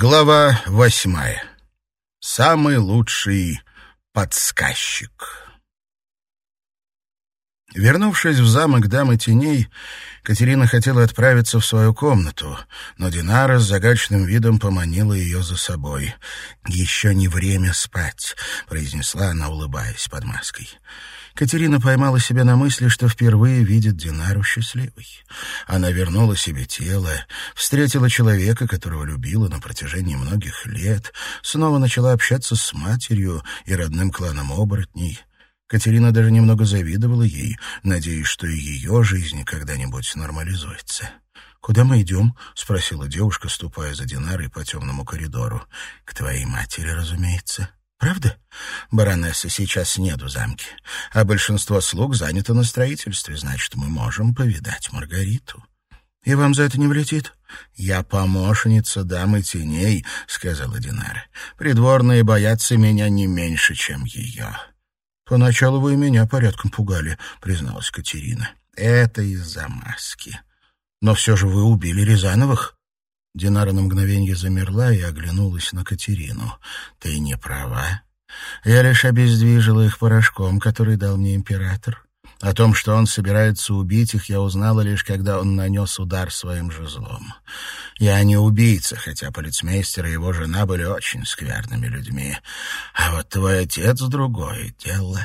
Глава восьмая. Самый лучший подсказчик. Вернувшись в замок дамы теней, Катерина хотела отправиться в свою комнату, но Динара с загадочным видом поманила ее за собой. «Еще не время спать», — произнесла она, улыбаясь под маской. Катерина поймала себя на мысли, что впервые видит Динару счастливой. Она вернула себе тело, встретила человека, которого любила на протяжении многих лет, снова начала общаться с матерью и родным кланом оборотней. Катерина даже немного завидовала ей, надеясь, что и ее жизнь когда-нибудь нормализуется. «Куда мы идем?» — спросила девушка, ступая за Динарой по темному коридору. «К твоей матери, разумеется». Правда? Баронесса сейчас нет в замке, а большинство слуг занято на строительстве, значит, мы можем повидать Маргариту. И вам за это не влетит? Я помощница дамы теней, сказала Динара. Придворные боятся меня не меньше, чем ее. Поначалу вы меня порядком пугали, призналась Катерина. Это из-за маски. Но все же вы убили Рязановых. Динара на мгновение замерла и оглянулась на Катерину. «Ты не права. Я лишь обездвижила их порошком, который дал мне император. О том, что он собирается убить их, я узнала лишь, когда он нанес удар своим жезлом. Я не убийца, хотя полицмейстер и его жена были очень скверными людьми. А вот твой отец — другое дело».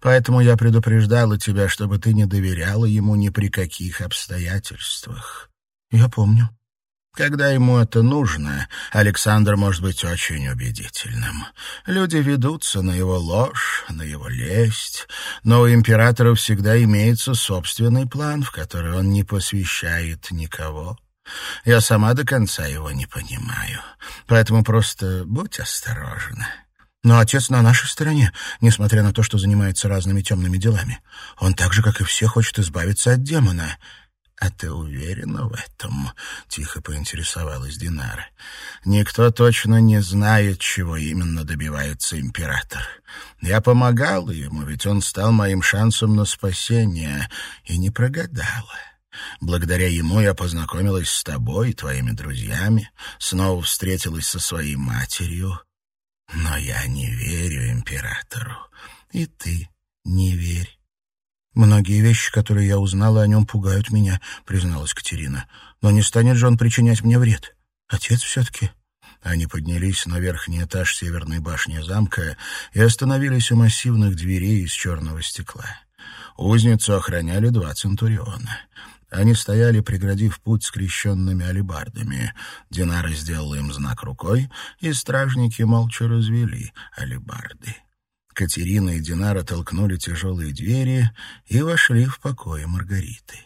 Поэтому я предупреждала тебя, чтобы ты не доверяла ему ни при каких обстоятельствах. Я помню. Когда ему это нужно, Александр может быть очень убедительным. Люди ведутся на его ложь, на его лесть, но у императора всегда имеется собственный план, в который он не посвящает никого. Я сама до конца его не понимаю, поэтому просто будь осторожна. Но отец на нашей стороне, несмотря на то, что занимается разными темными делами. Он так же, как и все, хочет избавиться от демона. «А ты уверена в этом?» — тихо поинтересовалась Динара. «Никто точно не знает, чего именно добивается император. Я помогала ему, ведь он стал моим шансом на спасение, и не прогадала. Благодаря ему я познакомилась с тобой и твоими друзьями, снова встретилась со своей матерью. Но я не верю императору, и ты не верь. «Многие вещи, которые я узнала о нем, пугают меня», — призналась Катерина. «Но не станет же он причинять мне вред. Отец все-таки». Они поднялись на верхний этаж северной башни замка и остановились у массивных дверей из черного стекла. Узницу охраняли два центуриона. Они стояли, преградив путь скрещенными алебардами. Динара сделала им знак рукой, и стражники молча развели алебарды. Катерина и Динара толкнули тяжелые двери и вошли в покои Маргариты.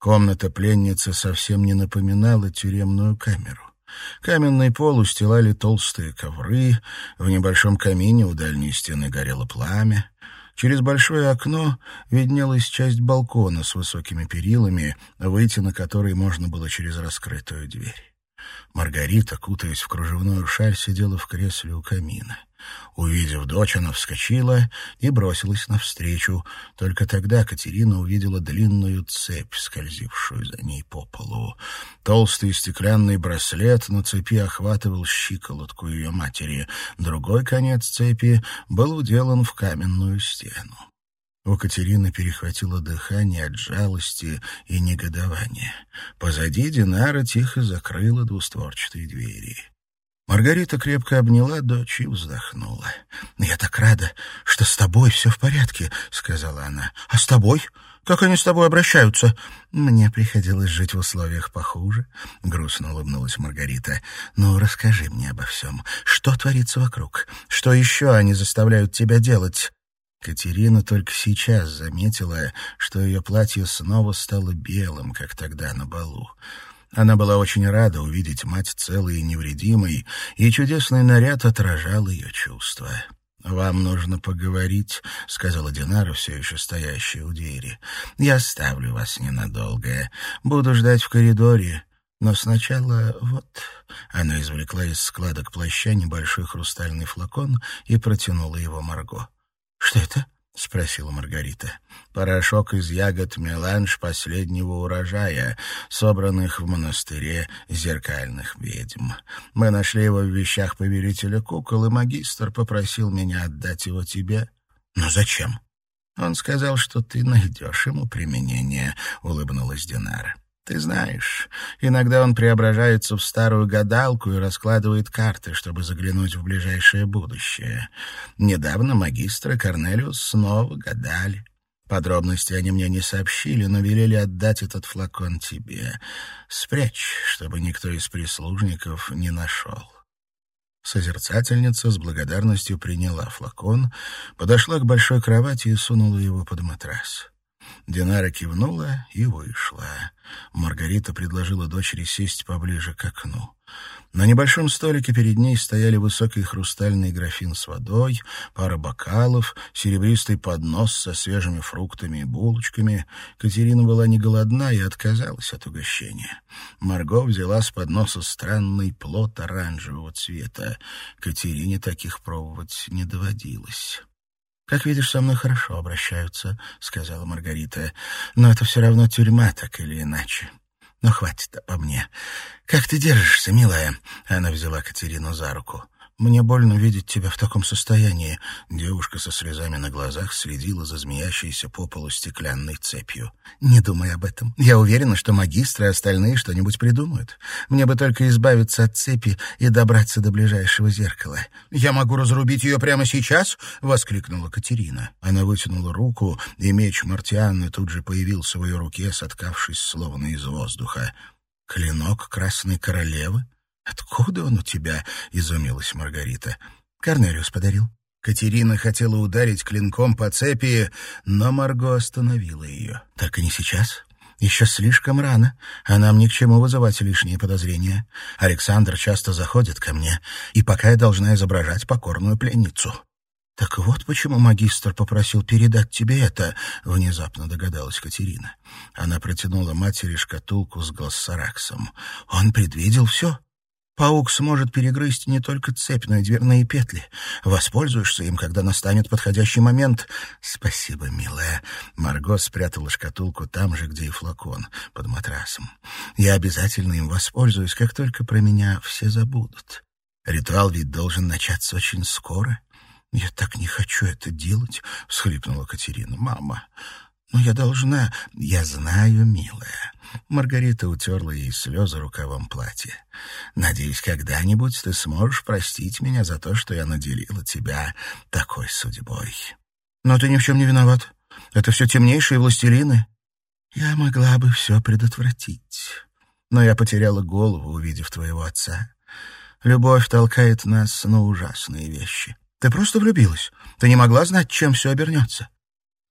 Комната пленницы совсем не напоминала тюремную камеру. Каменный пол устилали толстые ковры, в небольшом камине у дальней стены горело пламя. Через большое окно виднелась часть балкона с высокими перилами, выйти на который можно было через раскрытую дверь. Маргарита, кутаясь в кружевную шаль, сидела в кресле у камина. Увидев дочь, она вскочила и бросилась навстречу. Только тогда Катерина увидела длинную цепь, скользившую за ней по полу. Толстый стеклянный браслет на цепи охватывал щиколотку ее матери. Другой конец цепи был уделан в каменную стену. У Катерины перехватило дыхание от жалости и негодования. Позади Динара тихо закрыла двустворчатые двери. Маргарита крепко обняла дочь и вздохнула. «Я так рада, что с тобой все в порядке», — сказала она. «А с тобой? Как они с тобой обращаются?» «Мне приходилось жить в условиях похуже», — грустно улыбнулась Маргарита. «Ну, расскажи мне обо всем. Что творится вокруг? Что еще они заставляют тебя делать?» Катерина только сейчас заметила, что ее платье снова стало белым, как тогда на балу. Она была очень рада увидеть мать целой и невредимой, и чудесный наряд отражал ее чувства. «Вам нужно поговорить», — сказала Динара, все еще стоящая у двери. «Я оставлю вас ненадолго. Буду ждать в коридоре. Но сначала вот...» Она извлекла из складок плаща небольшой хрустальный флакон и протянула его Марго. «Что это?» — спросила Маргарита. «Порошок из ягод меланж последнего урожая, собранных в монастыре зеркальных ведьм. Мы нашли его в вещах повелителя кукол, и магистр попросил меня отдать его тебе». «Но зачем?» «Он сказал, что ты найдешь ему применение», — улыбнулась Динара. Ты знаешь, иногда он преображается в старую гадалку и раскладывает карты, чтобы заглянуть в ближайшее будущее. Недавно магистры Корнелиус снова гадали. Подробности они мне не сообщили, но велели отдать этот флакон тебе. Спрячь, чтобы никто из прислужников не нашел. Созерцательница с благодарностью приняла флакон, подошла к большой кровати и сунула его под матрас. Динара кивнула и вышла. Маргарита предложила дочери сесть поближе к окну. На небольшом столике перед ней стояли высокий хрустальный графин с водой, пара бокалов, серебристый поднос со свежими фруктами и булочками. Катерина была не голодна и отказалась от угощения. Марго взяла с подноса странный плод оранжевого цвета. Катерине таких пробовать не доводилось. «Как видишь, со мной хорошо обращаются», — сказала Маргарита. «Но это все равно тюрьма, так или иначе. Но хватит обо мне. Как ты держишься, милая?» Она взяла Катерину за руку. Мне больно видеть тебя в таком состоянии. Девушка со слезами на глазах следила за змеящейся по полу стеклянной цепью. Не думай об этом. Я уверена, что магистры и остальные что-нибудь придумают. Мне бы только избавиться от цепи и добраться до ближайшего зеркала. Я могу разрубить ее прямо сейчас? воскликнула Катерина. Она вытянула руку, и меч Мартианны тут же появился в ее руке, соткавшись словно из воздуха. Клинок Красной Королевы? «Откуда он у тебя?» — изумилась Маргарита. «Корнелиус подарил». Катерина хотела ударить клинком по цепи, но Марго остановила ее. «Так и не сейчас. Еще слишком рано, а нам ни к чему вызывать лишние подозрения. Александр часто заходит ко мне, и пока я должна изображать покорную пленницу». «Так вот почему магистр попросил передать тебе это», — внезапно догадалась Катерина. Она протянула матери шкатулку с глоссараксом. «Он предвидел все. Паук сможет перегрызть не только цепь, но и дверные петли. Воспользуешься им, когда настанет подходящий момент. Спасибо, милая. Марго спрятала шкатулку там же, где и флакон, под матрасом. Я обязательно им воспользуюсь, как только про меня все забудут. Ритуал ведь должен начаться очень скоро. Я так не хочу это делать, всхлипнула Катерина. Мама, но я должна... Я знаю, милая. Маргарита утерла ей слезы рукавом платья. Надеюсь, когда-нибудь ты сможешь простить меня за то, что я наделила тебя такой судьбой. Но ты ни в чем не виноват. Это все темнейшие властелины. Я могла бы все предотвратить. Но я потеряла голову, увидев твоего отца. Любовь толкает нас на ужасные вещи. Ты просто влюбилась. Ты не могла знать, чем все обернется.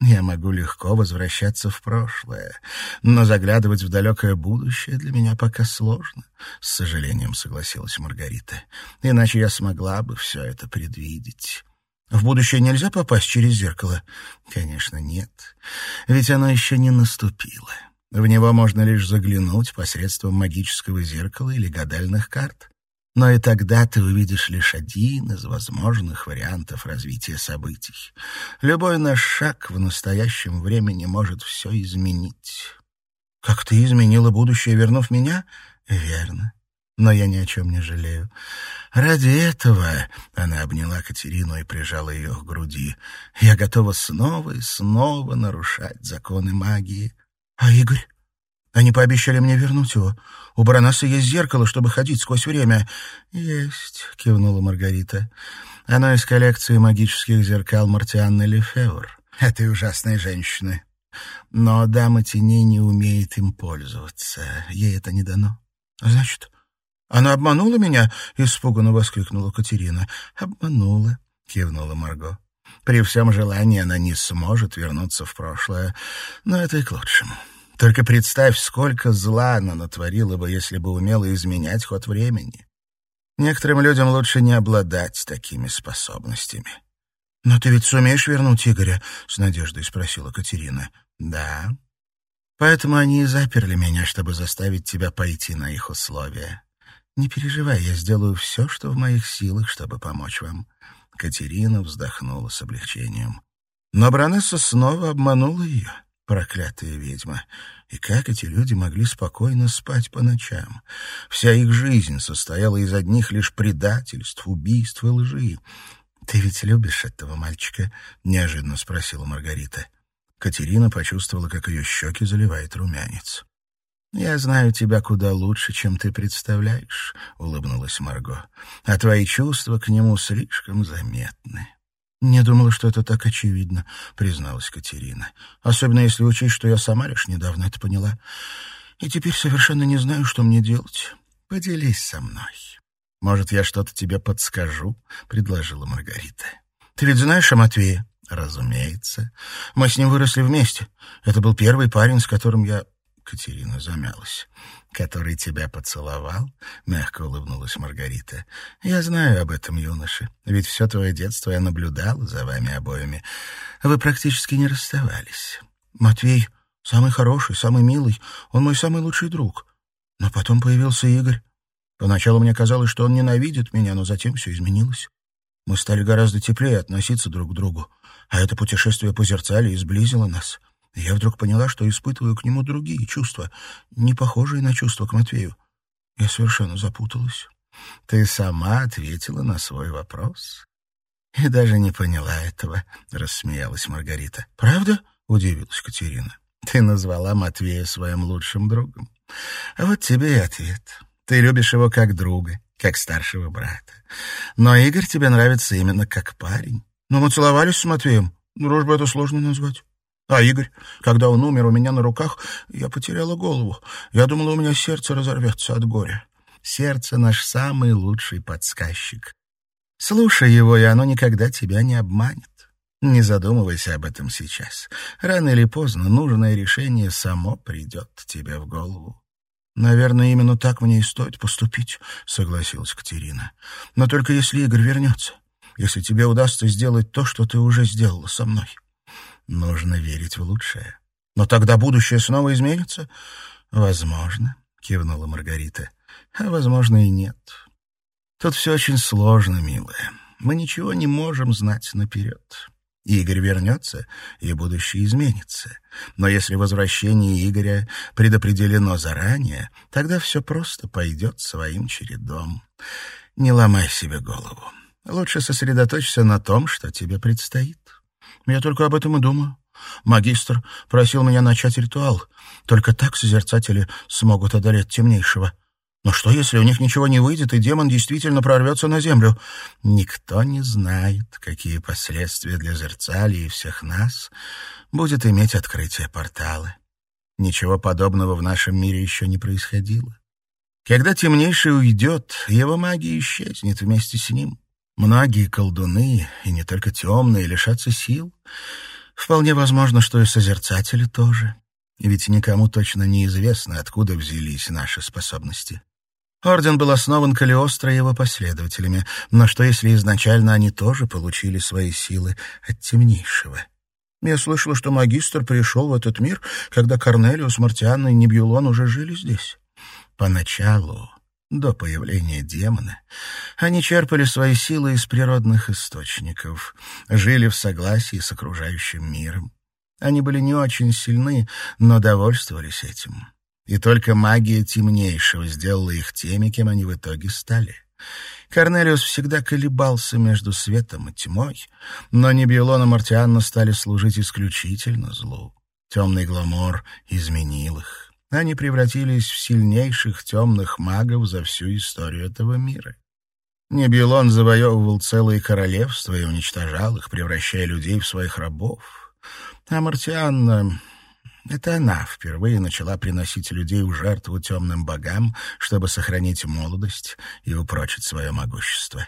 Я могу легко возвращаться в прошлое, но заглядывать в далекое будущее для меня пока сложно, — с сожалением согласилась Маргарита. Иначе я смогла бы все это предвидеть. В будущее нельзя попасть через зеркало? Конечно, нет, ведь оно еще не наступило. В него можно лишь заглянуть посредством магического зеркала или гадальных карт. Но и тогда ты увидишь лишь один из возможных вариантов развития событий. Любой наш шаг в настоящем времени может все изменить. Как ты изменила будущее, вернув меня? Верно. Но я ни о чем не жалею. Ради этого она обняла Катерину и прижала ее к груди. Я готова снова и снова нарушать законы магии. А Игорь? Они пообещали мне вернуть его. У Баронессы есть зеркало, чтобы ходить сквозь время. — Есть, — кивнула Маргарита. — Оно из коллекции магических зеркал Мартианны Лефевр. Этой ужасной женщины. Но дама теней не умеет им пользоваться. Ей это не дано. — Значит, она обманула меня? — испуганно воскликнула Катерина. — Обманула, — кивнула Марго. При всем желании она не сможет вернуться в прошлое, но это и к лучшему. Только представь, сколько зла она натворила бы, если бы умела изменять ход времени. Некоторым людям лучше не обладать такими способностями. «Но ты ведь сумеешь вернуть Игоря?» — с надеждой спросила Катерина. «Да. Поэтому они и заперли меня, чтобы заставить тебя пойти на их условия. Не переживай, я сделаю все, что в моих силах, чтобы помочь вам». Катерина вздохнула с облегчением. Но Бронесса снова обманула ее, проклятая ведьма. И как эти люди могли спокойно спать по ночам? Вся их жизнь состояла из одних лишь предательств, убийств и лжи. «Ты ведь любишь этого мальчика?» — неожиданно спросила Маргарита. Катерина почувствовала, как ее щеки заливает румянец. «Я знаю тебя куда лучше, чем ты представляешь», — улыбнулась Марго. «А твои чувства к нему слишком заметны». «Не думала, что это так очевидно», — призналась Катерина. «Особенно если учесть, что я сама лишь недавно это поняла. И теперь совершенно не знаю, что мне делать. Поделись со мной». «Может, я что-то тебе подскажу?» — предложила Маргарита. «Ты ведь знаешь о Матвее?» «Разумеется. Мы с ним выросли вместе. Это был первый парень, с которым я Катерина замялась. «Который тебя поцеловал?» — мягко улыбнулась Маргарита. «Я знаю об этом юноше, ведь все твое детство я наблюдала за вами обоими. Вы практически не расставались. Матвей самый хороший, самый милый, он мой самый лучший друг. Но потом появился Игорь. Поначалу мне казалось, что он ненавидит меня, но затем все изменилось. Мы стали гораздо теплее относиться друг к другу, а это путешествие по зерцали и сблизило нас». Я вдруг поняла, что испытываю к нему другие чувства, не похожие на чувства к Матвею. Я совершенно запуталась. Ты сама ответила на свой вопрос. И даже не поняла этого, — рассмеялась Маргарита. «Правда?» — удивилась Катерина. «Ты назвала Матвея своим лучшим другом. А вот тебе и ответ. Ты любишь его как друга, как старшего брата. Но Игорь тебе нравится именно как парень. Но мы целовались с Матвеем. Дружбу это сложно назвать. А Игорь, когда он умер у меня на руках, я потеряла голову. Я думала, у меня сердце разорвется от горя. Сердце — наш самый лучший подсказчик. Слушай его, и оно никогда тебя не обманет. Не задумывайся об этом сейчас. Рано или поздно нужное решение само придет тебе в голову. «Наверное, именно так мне и стоит поступить», — согласилась Катерина. «Но только если Игорь вернется, если тебе удастся сделать то, что ты уже сделала со мной». Нужно верить в лучшее. Но тогда будущее снова изменится? Возможно, кивнула Маргарита. А возможно и нет. Тут все очень сложно, милая. Мы ничего не можем знать наперед. Игорь вернется, и будущее изменится. Но если возвращение Игоря предопределено заранее, тогда все просто пойдет своим чередом. Не ломай себе голову. Лучше сосредоточься на том, что тебе предстоит. Я только об этом и думаю. Магистр просил меня начать ритуал. Только так созерцатели смогут одолеть темнейшего. Но что, если у них ничего не выйдет, и демон действительно прорвется на землю? Никто не знает, какие последствия для Зерцали и всех нас будет иметь открытие портала. Ничего подобного в нашем мире еще не происходило. Когда темнейший уйдет, его магия исчезнет вместе с ним. Многие колдуны, и не только темные, лишатся сил. Вполне возможно, что и созерцатели тоже. Ведь никому точно неизвестно, откуда взялись наши способности. Орден был основан Калиостро и его последователями, но что если изначально они тоже получили свои силы от темнейшего? Я слышала, что магистр пришел в этот мир, когда Корнелиус, Мартианна и Небьюлон уже жили здесь. Поначалу до появления демона, они черпали свои силы из природных источников, жили в согласии с окружающим миром. Они были не очень сильны, но довольствовались этим. И только магия темнейшего сделала их теми, кем они в итоге стали. Корнелиус всегда колебался между светом и тьмой, но Небиелон и Мартианна стали служить исключительно злу. Темный гламор изменил их они превратились в сильнейших темных магов за всю историю этого мира. Небилон завоевывал целые королевства и уничтожал их, превращая людей в своих рабов. А Мартианна... Это она впервые начала приносить людей в жертву темным богам, чтобы сохранить молодость и упрочить свое могущество.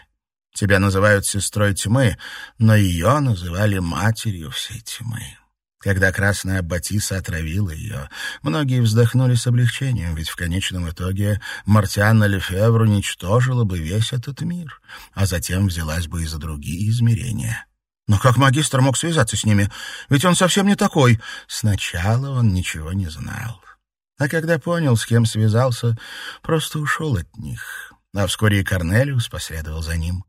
Тебя называют сестрой тьмы, но ее называли матерью всей тьмы. Когда красная Батиса отравила ее, многие вздохнули с облегчением, ведь в конечном итоге Мартианна Лефевр уничтожила бы весь этот мир, а затем взялась бы и за другие измерения. Но как магистр мог связаться с ними? Ведь он совсем не такой. Сначала он ничего не знал. А когда понял, с кем связался, просто ушел от них. А вскоре и Корнелиус последовал за ним.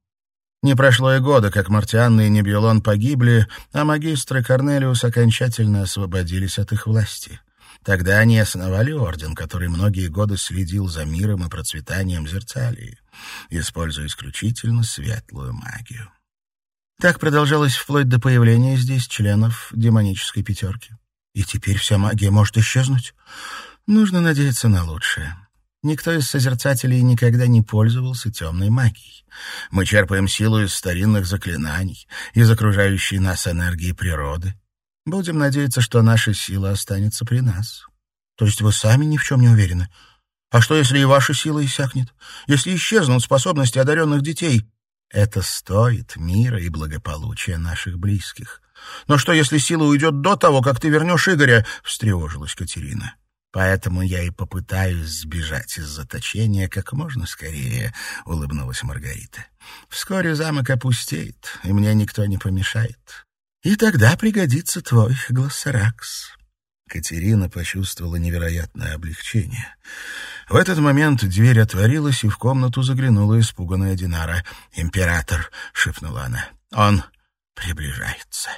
Не прошло и года, как Мартианна и Небиолон погибли, а магистры Корнелиус окончательно освободились от их власти. Тогда они основали орден, который многие годы следил за миром и процветанием Зерцалии, используя исключительно светлую магию. Так продолжалось вплоть до появления здесь членов демонической пятерки. И теперь вся магия может исчезнуть? Нужно надеяться на лучшее. Никто из созерцателей никогда не пользовался темной магией. Мы черпаем силу из старинных заклинаний, из окружающей нас энергии природы. Будем надеяться, что наша сила останется при нас. То есть вы сами ни в чем не уверены? А что, если и ваша сила иссякнет? Если исчезнут способности одаренных детей? Это стоит мира и благополучия наших близких. Но что, если сила уйдет до того, как ты вернешь Игоря? — встревожилась Катерина. Поэтому я и попытаюсь сбежать из заточения как можно скорее, — улыбнулась Маргарита. Вскоре замок опустеет, и мне никто не помешает. И тогда пригодится твой глоссаракс. Катерина почувствовала невероятное облегчение. В этот момент дверь отворилась, и в комнату заглянула испуганная Динара. «Император!» — шепнула она. «Он приближается».